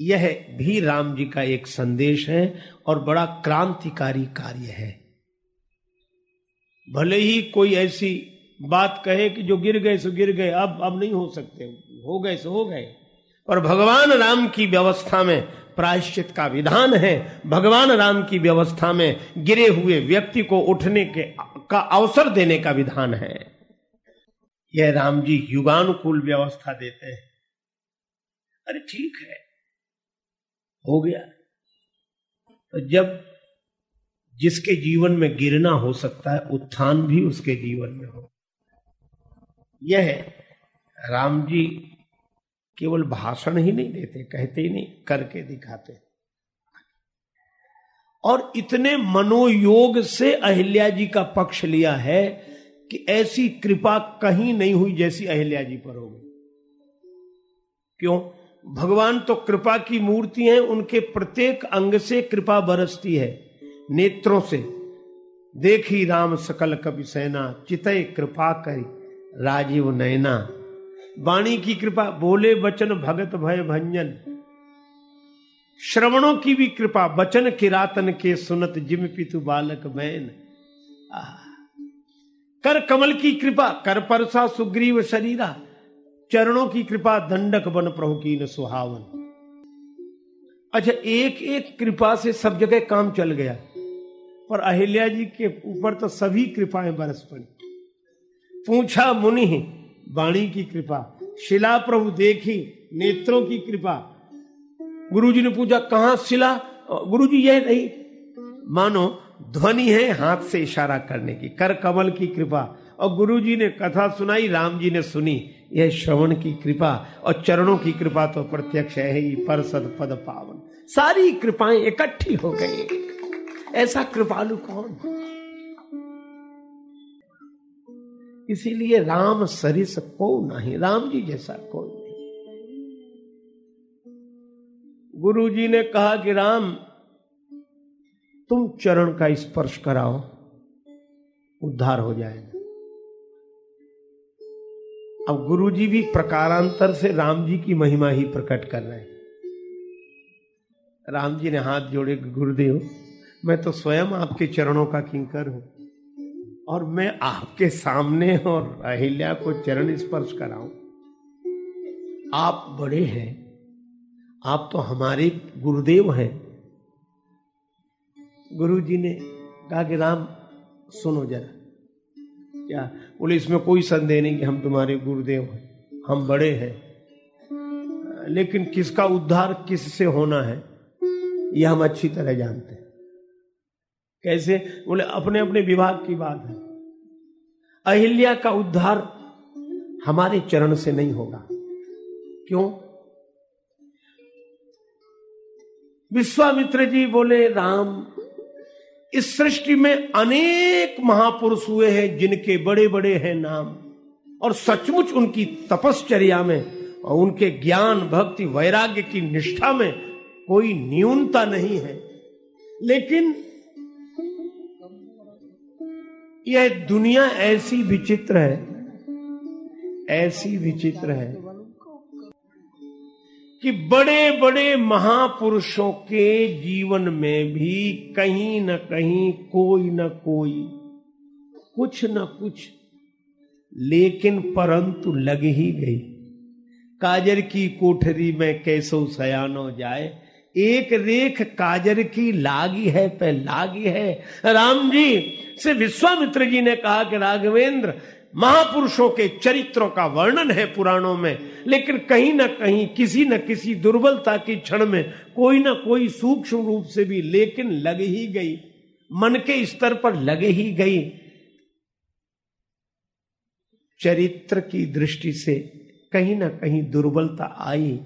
यह भी राम जी का एक संदेश है और बड़ा क्रांतिकारी कार्य है। भले ही कोई ऐसी बात कहे कि जो गिर गए सो गिर गए, अब अब नहीं हो सकते। हो गए सो हो गए। पर भगवान राम की व्यवस्था में प्रायश्चित का विधान है। भगवान राम की व्यवस्था में गिरे हुए व्यक्ति को उठने के, का अवसर देने का विधान है। यह राम जी युगानुकूल व्यवस्था देते हैं। अरे ठीक है। हो गया। तो जब जिसके जीवन में गिरना हो सकता है, उत्थान भी उसके जीवन में हो। यह राम जी केवल भाषण ही नहीं देते, कहते ही नहीं, करके दिखाते। और इतने मनोयोग से अहिल्या जी का पक्ष लिया है कि ऐसी कृपा कहीं नहीं हुई जैसी अहिल्या जी पर हो गई। क्यों? भगवान तो कृपा की मूर्ति हैं, उनके प्रत्येक अंग से कृपा बरसती है, नेत्रों से। देखी राम सकल कवि सेना चितय कृपा करी, राजीव नैना। वाणी की कृपा, बोले वचन भगत भय भंजन। श्रवणों की भी कृपा वचन किरातन के सुनत, जिम पितु बालक बैन कर कमल की कृपा, कर परसा सुग्रीव शरीरा। चरणों की कृपा दंडक बन प्रभु की न सुहावन। अच्छा एक एक कृपा से सब जगह काम चल गया। पर अहिल्या जी के ऊपर तो सभी कृपाएँ बरस पड़ी। पूछा मुनि, वाणी की कृपा, शिला प्रभु देखी, नेत्रों की कृपा। गुरु जी ने पूछा, कहा शिला? गुरु जी यह नहीं। मानो, ध्वनि है हाथ से इशारा करने की, कर कमल की कृपा। और गुरु जी ने कथा सुनाई, राम जी ने सुनी। यह श्रवण की कृपा और चरणों की कृपा तो प्रत्यक्ष है ही पर सद पद पावन। सारी कृपाएँ इकट्ठी हो गई। ऐसा कृपालु कौन? इसीलिए राम सरिस को नहीं? राम जी जैसा कोई नहीं? गुरु जी ने कहा कि राम, तुम चरण का स्पर्श कराओ, उद्धार हो जाएगा। अब गुरु जी भी प्रकारांतर से राम जी की महिमा ही प्रकट कर रहे हैं। राम जी ने हाथ जोड़े, गुरुदेव, मैं तो स्वयं आपके चरणों का किंकर हूँ और मैं आपके सामने और अहिल्या को चरण स्पर्श कराऊं। आप बड़े हैं, आप तो हमारे गुरुदेव हैं। गुरु जी ने कहा कि राम, सुनो जरा। क्या? बोले, इसमें कोई संदेह नहीं कि हम तुम्हारे गुरुदेव हैं, हम बड़े हैं। लेकिन किसका उद्धार किससे होना है यह हम अच्छी तरह जानते हैं। कैसे? बोले अपने अपने विभाग की बात है। अहिल्या का उद्धार हमारे चरण से नहीं होगा। क्यों? विश्वामित्र जी बोले, राम इस सृष्टि में अनेक महापुरुष हुए हैं, जिनके बड़े बड़े हैं नाम। और सचमुच उनकी तपश्चर्या में और उनके ज्ञान, भक्ति, वैराग्य की निष्ठा में कोई न्यूनता नहीं है। लेकिन यह दुनिया ऐसी विचित्र है, ऐसी विचित्र है कि बड़े बड़े महापुरुषों के जीवन में भी कहीं न कहीं कोई न कोई, कुछ न कुछ, लेकिन परंतु लग ही गई। काजर की कोठरी में कैसो सयानो जाए, एक रेख काजर की लागी है, पे लागी है। राम जी से विश्वामित्र जी ने कहा कि राघवेंद्र महापुरुषों के चरित्रों का वर्णन है पुराणों में, लेकिन कहीं ना कहीं, किसी न किसी दुर्बलता की क्षण में कोई ना कोई सूक्ष्म रूप से भी लेकिन लग ही गई। मन के स्तर पर लग ही गई। चरित्र की दृष्टि से कहीं ना कहीं दुर्बलता आई,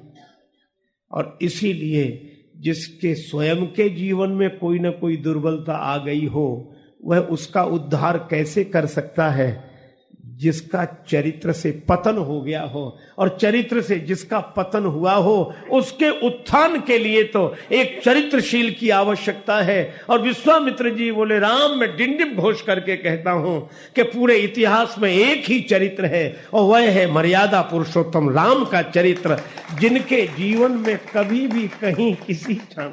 और इसीलिए जिसके स्वयं के जीवन में कोई ना कोई दुर्बलता आ गई हो, वह उसका उद्धार कैसे कर सकता है? जिसका चरित्र से पतन हो गया हो और चरित्र से जिसका पतन हुआ हो, उसके उत्थान के लिए तो एक चरित्रशील की आवश्यकता है। और विश्वामित्र जी बोले, राम, मैं डिंडिम घोष करके कहता हूँ कि पूरे इतिहास में एक ही चरित्र है और वह है मर्यादा पुरुषोत्तम राम का चरित्र, जिनके जीवन में कभी भी कहीं किसी क्षण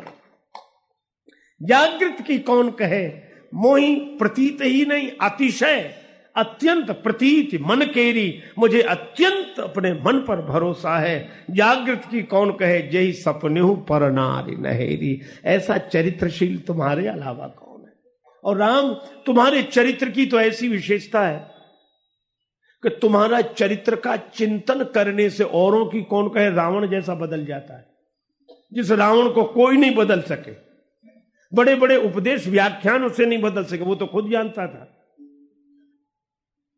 जागृत की कौन कहे? मोही प्रतीत ही नहीं, अतिशय। अत्यंत प्रतीत मन केरी। मुझे अत्यंत अपने मन पर भरोसा है। जागृत की कौन कहे जय सपने पर नारी नहेरी। ऐसा चरित्रशील तुम्हारे अलावा कौन है? और राम, तुम्हारे चरित्र की तो ऐसी विशेषता है कि तुम्हारा चरित्र का चिंतन करने से औरों की कौन कहे, रावण जैसा बदल जाता है। जिस रावण को कोई नहीं बदल सके। बड़े बड़े उपदेश, व्याख्यान उससे नहीं बदल सके। वो तो खुद जानता था।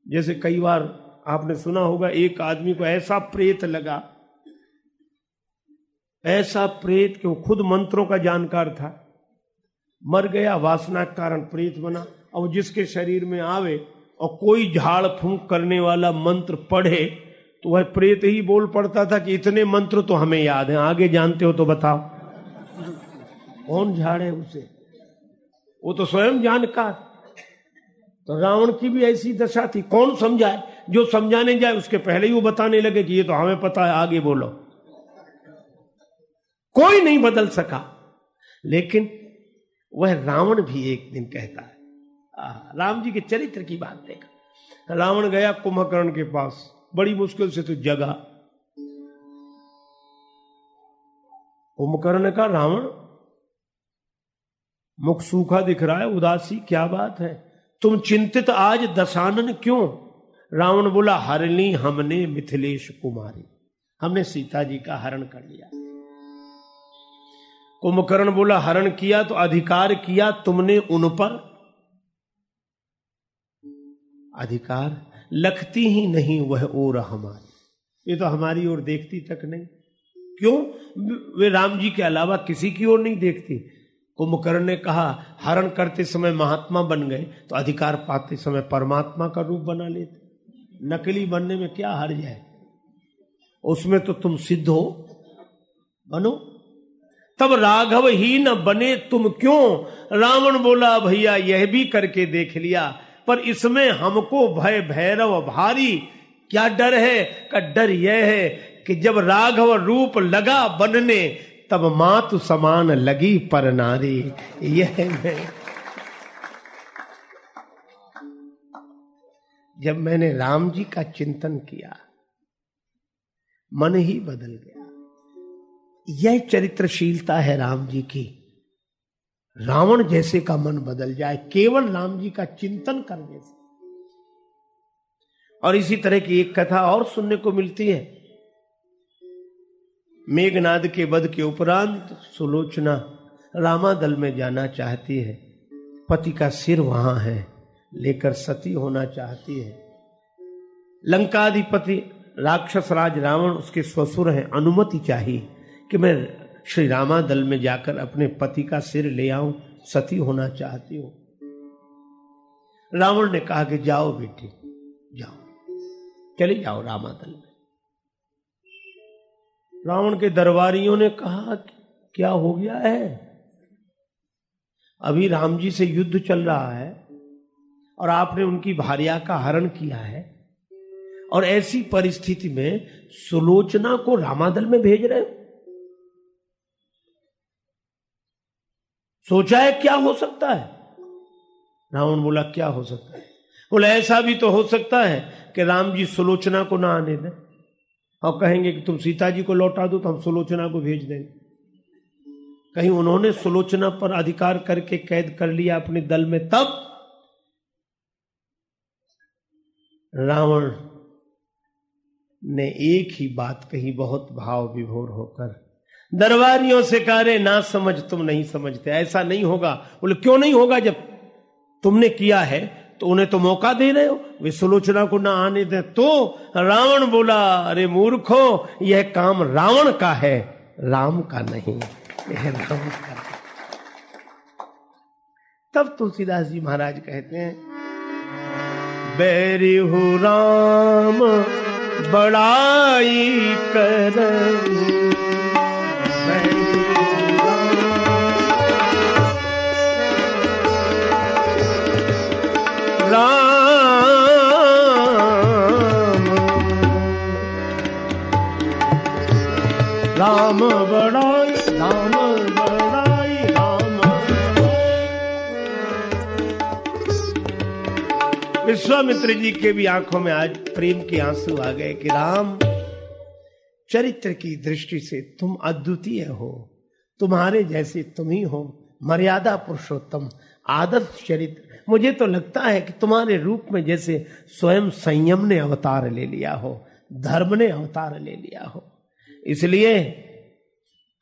जैसे कई बार आपने सुना होगा, एक आदमी को ऐसा प्रेत लगा, ऐसा प्रेत कि वो खुद मंत्रों का जानकार था। मर गया, वासना के कारण प्रेत बना, और जिसके शरीर में आवे और कोई झाड़ फूंक करने वाला मंत्र पढ़े तो वह प्रेत ही बोल पड़ता था कि इतने मंत्र तो हमें याद है, आगे जानते हो तो बताओ। कौन झाड़ है उसे? वो तो स्वयं जानकार। तो रावण की भी ऐसी दशा थी। कौन समझाए? जो समझाने जाए उसके पहले ही वो बताने लगे कि ये तो हमें पता है आगे बोलो। कोई नहीं बदल सका। लेकिन वह रावण भी एक दिन कहता है आ, राम जी के चरित्र की बात देखा। रावण गया कुंभकर्ण के पास। बड़ी मुश्किल से तो जगा। कुंभकर्ण का रावण मुख सूखा दिख रहा है उदासी क्या बात है? तुम चिंतित आज दशानन क्यों? रावण बोला हरली हमने मिथिलेश कुमारी। हमने सीता जी का हरण कर लिया। कुंभकर्ण बोला, हरण किया तो अधिकार किया तुमने उन पर? अधिकार लखती ही नहीं, वह ओर हमारी। ये तो हमारी ओर देखती तक नहीं। क्यों? वे राम जी के अलावा किसी की ओर नहीं देखती। कुंभकर्ण ने कहा, हरण करते समय महात्मा बन गए तो अधिकार पाते समय परमात्मा का रूप बना लेते। नकली बनने में क्या हर्ज है? उसमें तो तुम सिद्ध हो। बनो। तब राघव ही न बने तुम क्यों? रावण बोला, भैया, यह भी करके देख लिया, पर इसमें हमको भय, भैरव, भारी। क्या डर है? का डर यह है कि जब राघव रूप लगा बनने तब मातु समान लगी पर नारी। यह मैं जब मैंने राम जी का चिंतन किया, मन ही बदल गया। यह चरित्रशीलता है राम जी की। रावण जैसे का मन बदल जाए, केवल राम जी का चिंतन करने से। और इसी तरह की एक कथा और सुनने को मिलती है। मेघनाद के वध के उपरांत सुलोचना रामादल में जाना चाहती है। पति का सिर वहाँ है, लेकर सती होना चाहती है। लंकाधिपति राक्षस राज रावण उसके ससुर हैं, अनुमति चाहिए कि मैं श्री रामादल में जाकर अपने पति का सिर ले आऊँ, सती होना चाहती हूँ। रावण ने कहा कि जाओ बेटी, जाओ। चले जाओ रामादल में। रावण के दरबारियों ने कहा क्या हो गया है? अभी राम जी से युद्ध चल रहा है और आपने उनकी भार्या का हरण किया है और ऐसी परिस्थिति में सुलोचना को रामादल में भेज रहे हो। सोचा है क्या हो सकता है? रावण बोला, क्या हो सकता है? बोला, ऐसा भी तो हो सकता है कि राम जी सुलोचना को ना आने दें। और कहेंगे कि तुम सीता जी को लौटा दो तो हम सुलोचना को भेज देंगे। कहीं उन्होंने सुलोचना पर अधिकार करके कैद कर लिया अपने दल में, तब रावण ने एक ही बात कही, बहुत भाव विभोर होकर, दरबारियों से कह, ना समझ, तुम नहीं समझते। ऐसा नहीं होगा। बोले, क्यों नहीं होगा जब तुमने किया है? तो उन्हें तो मौका दे रहे हो। वे सुलोचना को ना आने दे तो रावण बोला, अरे मूर्खो, यह काम रावण का है, राम का नहीं, यह राम का तब तुलसीदास जी महाराज कहते हैं, बैरी हु राम, बड़ाई कर राम राम बड़ाई राम बड़ाई, राम विश्वामित्र जी के भी आँखों में आज प्रेम के आँसू आ गए कि राम, चरित्र की दृष्टि से तुम अद्वितीय हो। तुम्हारे जैसे तुम ही हो, मर्यादा पुरुषोत्तम, आदर्श चरित्र। मुझे तो लगता है कि तुम्हारे रूप में जैसे स्वयं संयम ने अवतार ले लिया हो, धर्म ने अवतार ले लिया हो। इसलिए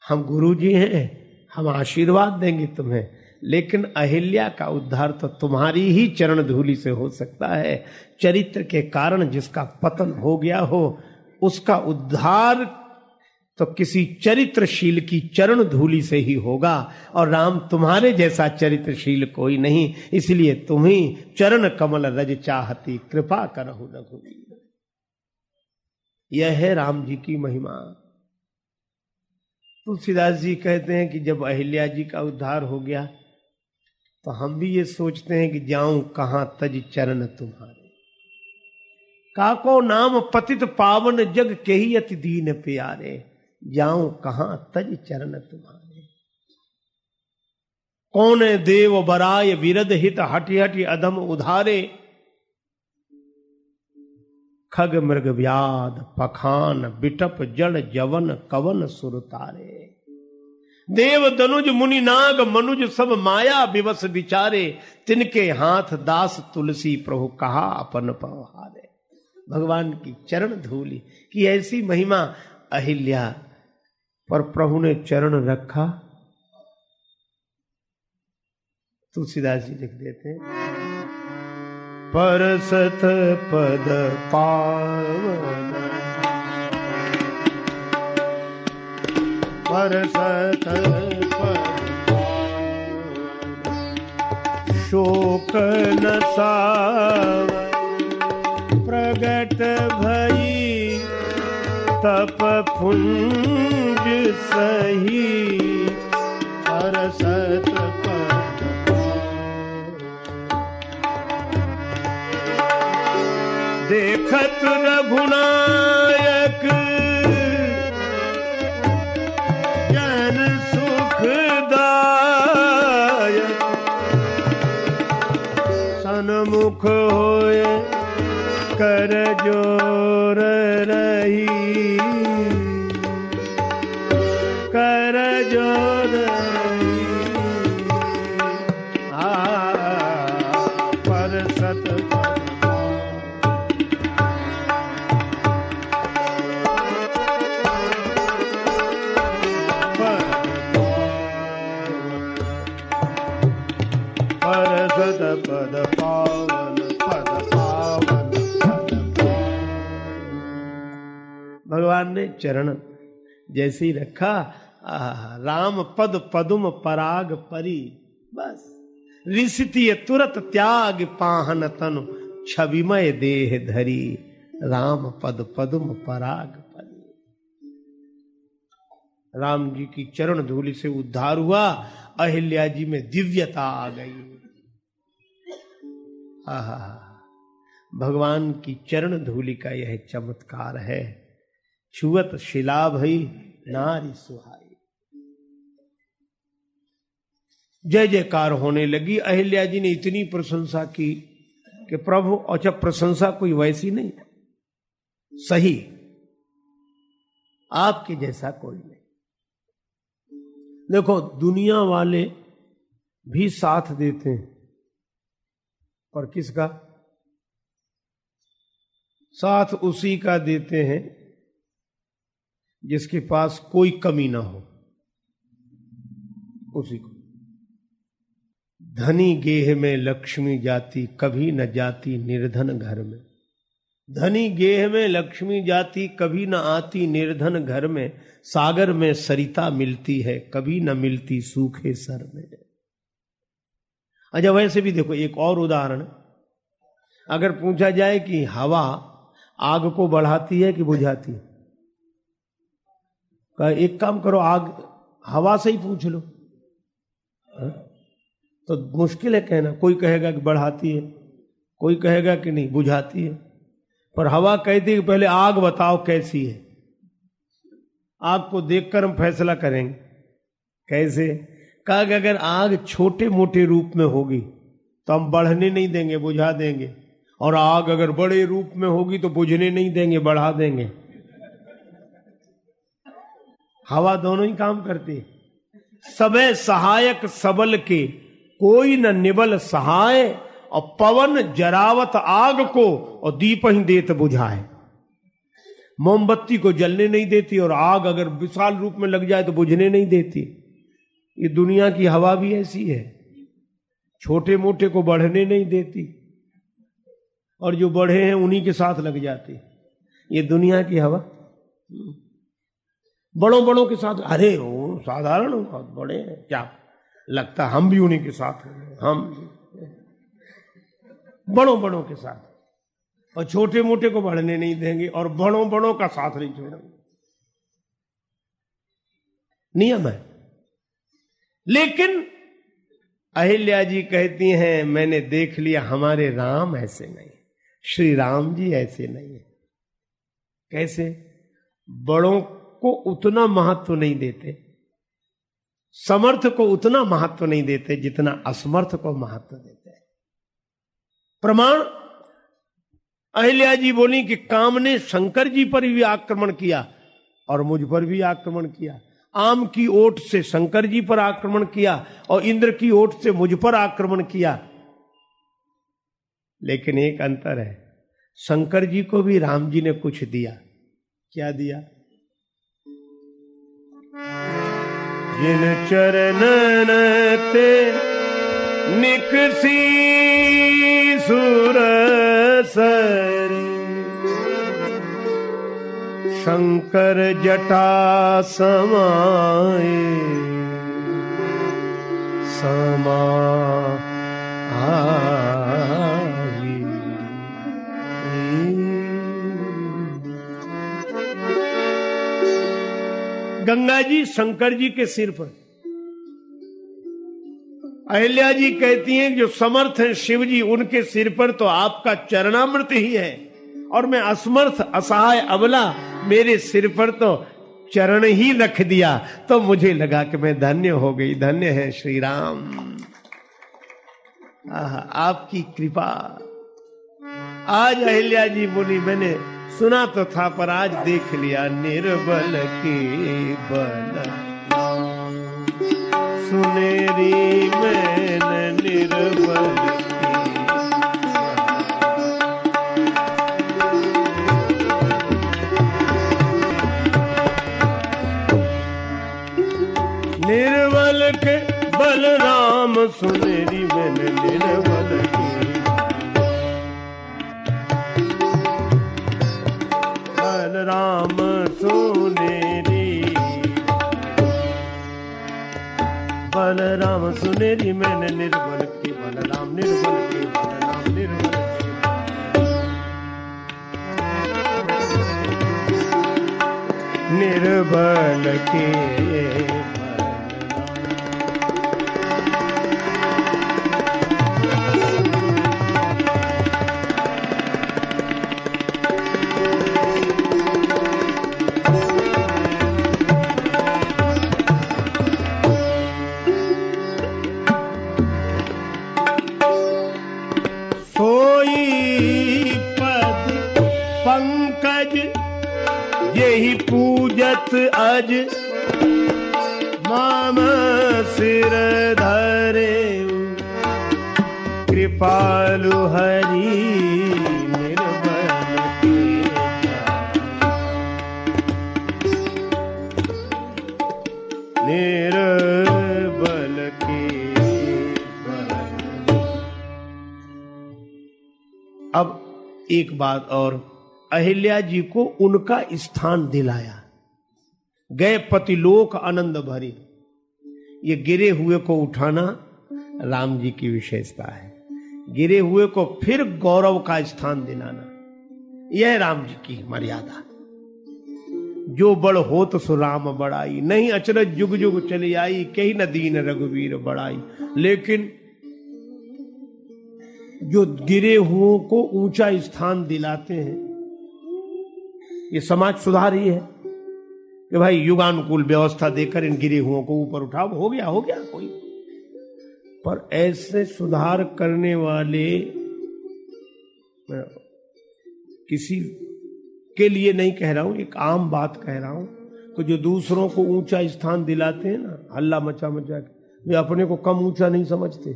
हम गुरु जी हैं, हम आशीर्वाद देंगे तुम्हें। लेकिन अहिल्या का उद्धार तो तुम्हारी ही चरण धूलि से हो सकता है। चरित्र के कारण जिसका पतन हो गया हो, उसका उद्धार तो किसी चरित्रशील की चरण धूलि से ही होगा। और राम तुम्हारे जैसा चरित्रशील कोई नहीं, इसलिए तुम ही चरण कमल रज चाहती, कृपा करहु रघुवीर यह है राम जी की महिमा। तुलसीदास जी कहते हैं कि जब अहिल्या जी का उद्धार हो गया तो हम भी ये सोचते हैं कि जाऊँ कहाँ तज चरण तुम्हारे। काको नाम पतित पावन जग के ही अति दीन प्यारे, जाऊँ कहाँ तज चरण तुम्हारे। कौन देव बराय विरद हित हटि हटि अधम उधारे खग मृग व्याध, पखान, बिटप, जड़, जवन, कवन सुरतारे देव दनुज मुनि, नाग, मनुज, सब माया विवश विचारे, तिनके हाथ दास, तुलसी प्रभु कहा अपन पवहारे। भगवान की चरण धूली, की ऐसी महिमा, अहिल्या, पर प्रभु ने चरण रखा। तुलसीदास जी लिख देते पर सत पद पावन पर सत पद न साव प्रगट भई तप पुंज सही पर देखत रघुनायक जन सुखदायक सनमुख होए कर ज़ोर भगवान ने चरण जैसे ही रखा राम पद पदुम पराग परी। बस। ऋषितीय तुरत त्याग पाहन तनु, छविमय देह धरी, राम पद पदुम पराग परी। राम जी की चरण धूलि से उद्धार हुआ, अहिल्या जी में दिव्यता आ गई। आहा। भगवान की चरण धूलि का यह चमत्कार है। छुअत शिला भई नारी सुहाई। जय जयकार होने लगी। अहिल्या जी ने इतनी प्रशंसा की कि प्रभु अच्छा प्रशंसा कोई वैसी नहीं, सही, आपके जैसा कोई नहीं। देखो, दुनिया वाले भी साथ देते हैं। पर किसका? साथ उसी का देते हैं। जिसके पास कोई कमी ना हो। उसी को। धनी गेह में लक्ष्मी जाती कभी न जाती निर्धन घर में। धनी गेह में लक्ष्मी जाती कभी न आती निर्धन घर में। सागर में सरिता मिलती है, कभी न मिलती सूखे सर में। अच्छा वैसे भी देखो, एक और उदाहरण। अगर पूछा जाए कि हवा आग को बढ़ाती है कि बुझाती है? का एक काम करो, आग हवा से ही पूछ लो। हाँ? तो मुश्किल है कहना। कोई कहेगा कि बढ़ाती है, कोई कहेगा कि नहीं, बुझाती है। पर हवा कहती है कि पहले आग बताओ कैसी है। आग को देखकर हम फैसला करेंगे। कैसे? कहा कि अगर आग छोटे मोटे रूप में होगी तो हम बढ़ने नहीं देंगे, बुझा देंगे। और आग अगर बड़े रूप में होगी तो बुझने नहीं देंगे, बढ़ा देंगे। हवा दोनों ही काम करती है। सबे सहायक सबल के, कोई न निबल सहाय, और पवन जरावत आग को, और दीप ही देत बुझाए। मोमबत्ती को जलने नहीं देती, और आग अगर विशाल रूप में लग जाए तो बुझने नहीं देती। ये दुनिया की हवा भी ऐसी है। छोटे मोटे को बढ़ने नहीं देती। और जो बढ़े हैं, उन्हीं के साथ लग जाती। ये दुनिया की हवा। बड़ों बड़ों के साथ, अरे वो साधारण बहुत बड़े हैं। क्या? लगता हम भी उन्हीं के साथ हम बड़ों बड़ों के साथ। और छोटे मोटे को बढ़ने नहीं देंगे और बड़ों बड़ों का साथ नहीं छोड़ेंगे। नियम है। लेकिन अहिल्या जी कहती हैं, मैंने देख लिया, हमारे राम ऐसे नहीं श्री राम जी ऐसे नहीं है। कैसे? बड़ों को उतना महत्व नहीं देते। समर्थ को उतना महत्व नहीं देते जितना असमर्थ को महत्व देते हैं। प्रमाण, अहिल्या जी बोली कि काम ने शंकर जी पर भी आक्रमण किया और मुझ पर भी आक्रमण किया। आम की ओट से शंकर जी पर आक्रमण किया और इंद्र की ओट से मुझ पर आक्रमण किया। लेकिन एक अंतर है, शंकर जी को भी राम जी ने कुछ दिया। क्या दिया? जिन चरणन ते निकसी सुर शंकर जटा समाए समा गंगा जी शंकर जी के सिर पर। अहिल्या जी कहती हैं, जो समर्थ हैं शिव जी, उनके सिर पर तो आपका चरणामृत ही है। और मैं असमर्थ, असहाय अबला, मेरे सिर पर तो चरण ही रख दिया। तो मुझे लगा कि मैं धन्य हो गई। धन्य है श्री राम आपकी कृपा। आज अहिल्या जी बोली, मैंने सुना तो था, पर आज देख लिया निर्बल के बल। सुनेरी मैंने निर्बल निर्बल के बलराम सुनेरी मैंने निर्बल बलराम सुनेरी मैंने निर्बल की बलराम निर्बल की बलराम निर्बल निर्बल के यही पूजत अज। माम सिर धरे कृपालु हरि के। अब एक बात और अहिल्या जी को उनका स्थान दिलाया। गए पतिलोक आनंद भरी। ये गिरे हुए को उठाना राम जी की विशेषता है। गिरे हुए को फिर गौरव का स्थान दिलाना। यह राम जी की मर्यादा। जो बड़ हो तो सो राम बड़ाई नहीं अचरज जुग जुग चली आई, कही न दीन रघुवीर बड़ाई लेकिन जो गिरे हुओं को ऊँचा स्थान दिलाते हैं ये समाज सुधार ही है कि भाई युगानुकूल व्यवस्था देकर इन गिरे हुओं को ऊपर उठाओ। हो गया हो गया, कोई पर ऐसे सुधार करने वाले किसी के लिए नहीं कह रहा हूँ, एक आम बात कह रहा हूँ तो जो दूसरों को ऊँचा स्थान दिलाते हैं ना, हल्ला मचा मचा के, वे अपने को कम ऊँचा नहीं समझते।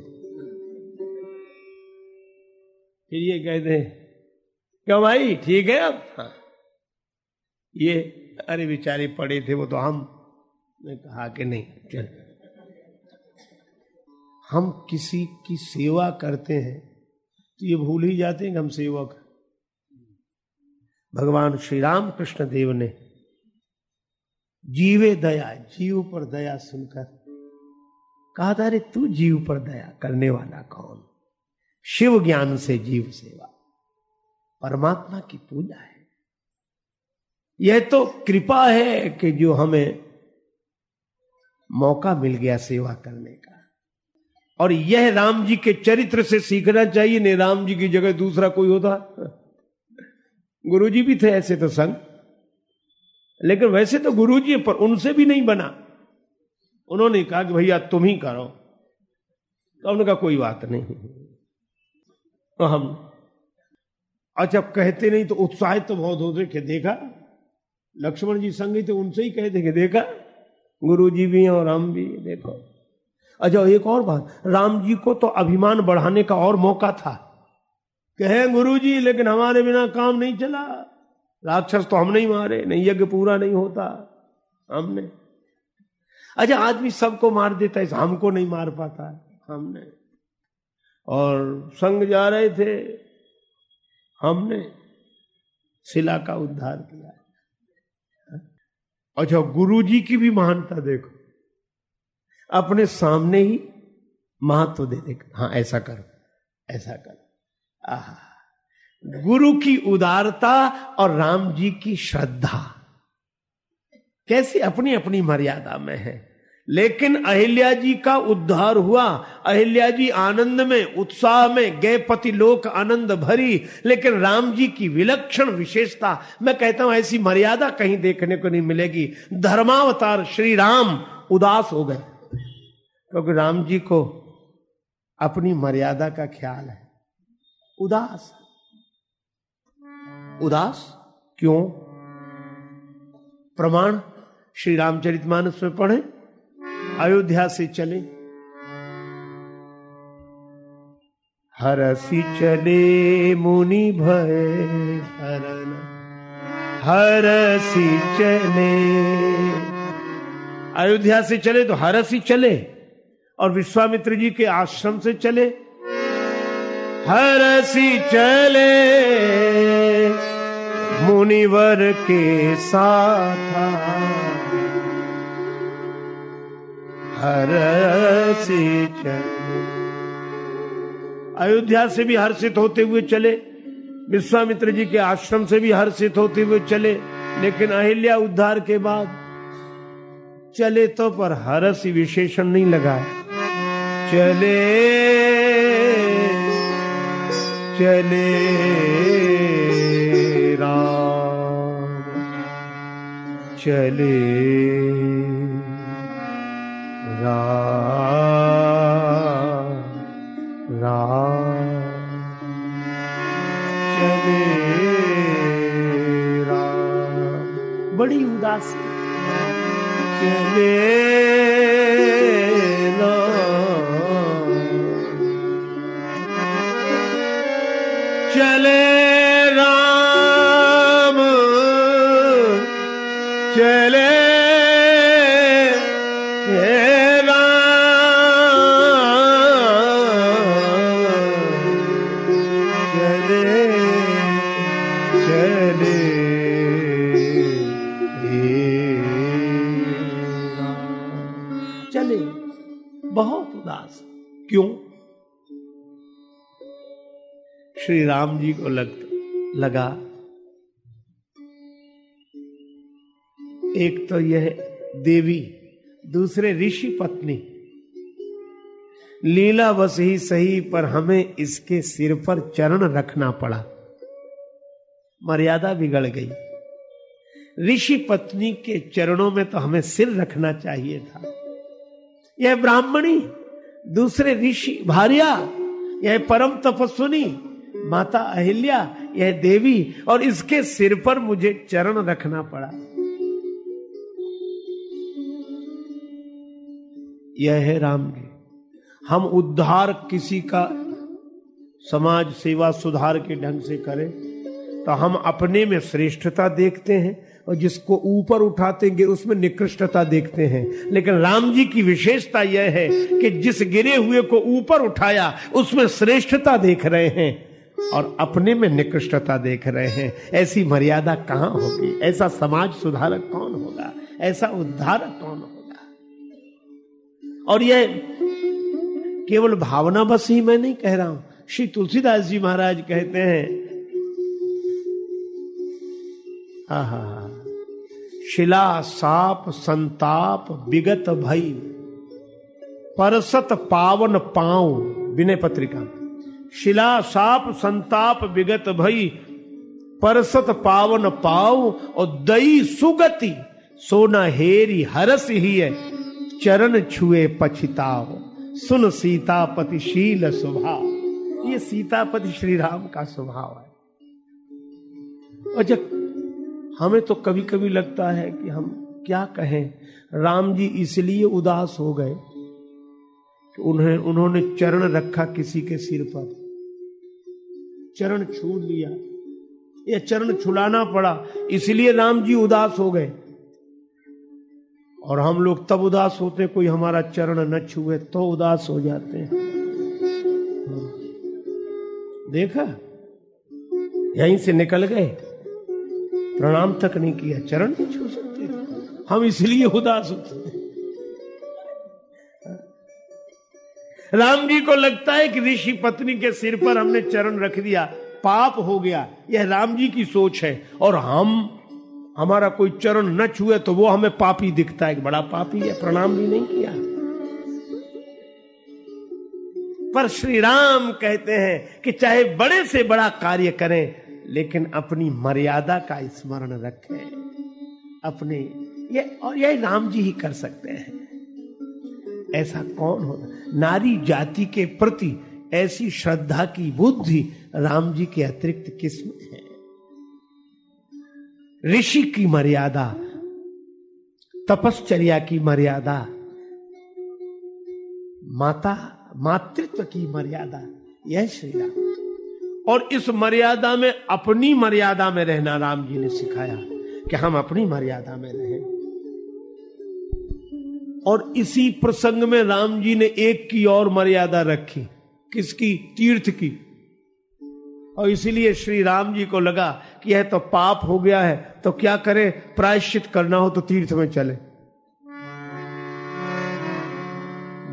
फिर ये कहते हैं क्यों भाई, ठीक है अब? हाँ। ये अरे बेचारे पड़े थे वो तो हम। ने कहा कि नहीं, चल। हम किसी की सेवा करते हैं तो ये भूल ही जाते हैं कि हम सेवक भगवान श्री राम कृष्ण देव ने जीवे दया, जीव पर दया सुनकर कहा था, अरे तू जीव पर दया करने वाला कौन? शिव ज्ञान से जीव सेवा। परमात्मा की पूजा है। यह तो कृपा है कि जो हमें मौका मिल गया सेवा करने का। और यह राम जी के चरित्र से सीखना चाहिए, नहीं राम जी की जगह दूसरा कोई होता। गुरु जी भी थे ऐसे तो संग। लेकिन वैसे तो गुरु जी पर उनसे भी नहीं बना। उन्होंने कहा कि भैया तुम ही करो। तो उन्होंने कहा, कोई बात नहीं। तो हम अच्छा कहते नहीं तो उत्साहित तो बहुत होते देखा लक्ष्मण जी संग ही तो उनसे ही कहते कि देखा? गुरु जी भी हैं और हम भी, देखो। अच्छा एक और बात, राम जी को तो अभिमान बढ़ाने का और मौका था। कहे गुरु जी लेकिन हमारे बिना काम नहीं चला। राक्षस तो हम नहीं मारे, नहीं यज्ञ पूरा नहीं होता, हमने। अच्छा आदमी सबको मार देता है, हमको नहीं मार पाता, हमने। और संग जा रहे थे, हमने। शिला का उद्धार किया। अच्छा गुरु जी की भी महानता देखो। अपने सामने ही महत्व दे दे। हाँ ऐसा करो ऐसा करो। आह। गुरु की उदारता और राम जी की श्रद्धा। कैसी अपनी अपनी मर्यादा में है? लेकिन अहिल्या जी का उद्धार हुआ। अहिल्या जी आनंद में, उत्साह में, गए पति लोक आनंद भरी। लेकिन राम जी की विलक्षण विशेषता, मैं कहता हूँ, ऐसी मर्यादा कहीं देखने को नहीं मिलेगी। धर्मावतार श्री राम उदास हो गए। क्योंकि तो राम जी को अपनी मर्यादा का ख्याल है। उदास। उदास? क्यों? प्रमाण श्री रामचरितमानस में पढ़े। अयोध्या से चले। हरसी चले मुनि भय हरन हरसी चले। अयोध्या से चले तो हरसी चले और विश्वामित्र जी के आश्रम से चले। हरसी चले मुनिवर के साथ। अयोध्या से भी हर्षित होते हुए चले विश्वामित्र जी के आश्रम से भी हर्षित होते हुए चले, लेकिन अहिल्या उद्धार के बाद चले तो पर हरस विशेषण नहीं लगा चले चले राम, चले। बड़ी उदासी। चले श्री राम जी को लग, लगा। एक तो यह देवी, दूसरे ऋषि पत्नी। लीला बस ही सही, पर हमें इसके सिर पर चरण रखना पड़ा। मर्यादा बिगड़ गई। ऋषि पत्नी के चरणों में तो हमें सिर रखना चाहिए था। यह ब्राह्मणी, दूसरे ऋषि भारिया, यह परम तपस्विनी माता अहिल्या, यह देवी और इसके सिर पर मुझे चरण रखना पड़ा। यह है राम जी हम उद्धार किसी का समाज सेवा सुधार के ढंग से करें तो हम अपने में श्रेष्ठता देखते हैं और जिसको ऊपर उठाते हैं, उसमें निकृष्टता देखते हैं। लेकिन राम जी की विशेषता यह है कि जिस गिरे हुए को ऊपर उठाया, उसमें श्रेष्ठता देख रहे हैं। और अपने में निकृष्टता देख रहे हैं। ऐसी मर्यादा कहाँ होगी? ऐसा समाज सुधारक कौन होगा? ऐसा उद्धारक कौन होगा? और यह केवल भावना बस ही मैं नहीं कह रहा हूँ। श्री तुलसीदास जी महाराज कहते हैं शिला, साप, संताप, विगत भई, परसत पावन पाव, विनय पत्रिका। शिला साप संताप विगत भई, परसत पावन पाव और दई सुगति, सोना हेरी हरस ही है, चरण छुए पछिताओ सुन सीतापति शील स्वभाव। ये सीतापति श्री राम का स्वभाव है। और जब हमें तो कभी कभी लगता है कि हम क्या कहें, राम जी इसलिए उदास हो गए कि उन्हें, उन्होंने चरण रखा किसी के सिर पर। चरण छू लिया या चरण छुलाना पड़ा। इसलिए राम जी उदास हो गए। और हम लोग तब उदास होते, कोई हमारा चरण न छुए तो उदास हो जाते हैं। देखा? यहीं से निकल गए। प्रणाम तक नहीं किया, चरण नहीं छू सकते। हम इसलिए उदास होते राम जी को लगता है कि ऋषि पत्नी के सिर पर हमने चरण रख दिया। पाप हो गया। यह राम जी की सोच है। और हम, हमारा कोई चरण न छुए तो वो हमें पापी दिखता है। बड़ा पापी है। प्रणाम भी नहीं किया। पर श्री राम कहते हैं कि चाहे बड़े से बड़ा कार्य करें, लेकिन अपनी मर्यादा का स्मरण रखें। अपने, ये, और यही राम जी ही कर सकते हैं। ऐसा कौन होगा नारी जाति के प्रति ऐसी श्रद्धा की बुद्धि राम जी के अतिरिक्त किस्म है? ऋषि की मर्यादा, तपश्चर्या की मर्यादा, माता, मातृत्व की मर्यादा, यह श्री राम। और इस मर्यादा में अपनी मर्यादा में रहना राम जी ने सिखाया कि हम अपनी मर्यादा में रहें। और इसी प्रसंग में राम जी ने एक की और मर्यादा रखी। किसकी? तीर्थ की। और इसीलिए श्री राम जी को लगा कि यह तो पाप हो गया है तो क्या करें? प्रायश्चित करना हो तो तीर्थ में चले।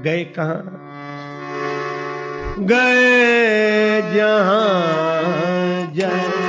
गए कहा? गए जहाँ जय।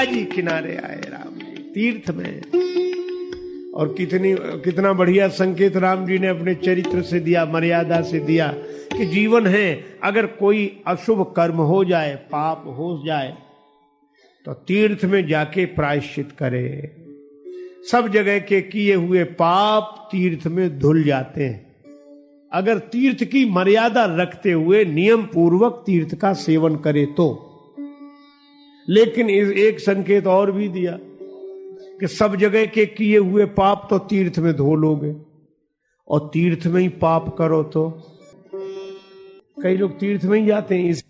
गंगा जी किनारे आए राम जी, तीर्थ में। और कितनी, कितना बढ़िया संकेत राम जी ने अपने चरित्र से दिया, मर्यादा से दिया कि जीवन है, अगर कोई अशुभ कर्म हो जाए, पाप हो जाए तो तीर्थ में जाके प्रायश्चित करे। सब जगह के किए हुए पाप तीर्थ में धुल जाते हैं। अगर तीर्थ की मर्यादा रखते हुए नियम पूर्वक तीर्थ का सेवन करे तो। लेकिन इस एक संकेत और भी दिया कि सब जगह के किए हुए पाप तो तीर्थ में धो लोगे, और तीर्थ में ही पाप करो तो। कई लोग तीर्थ में ही जाते हैं, इस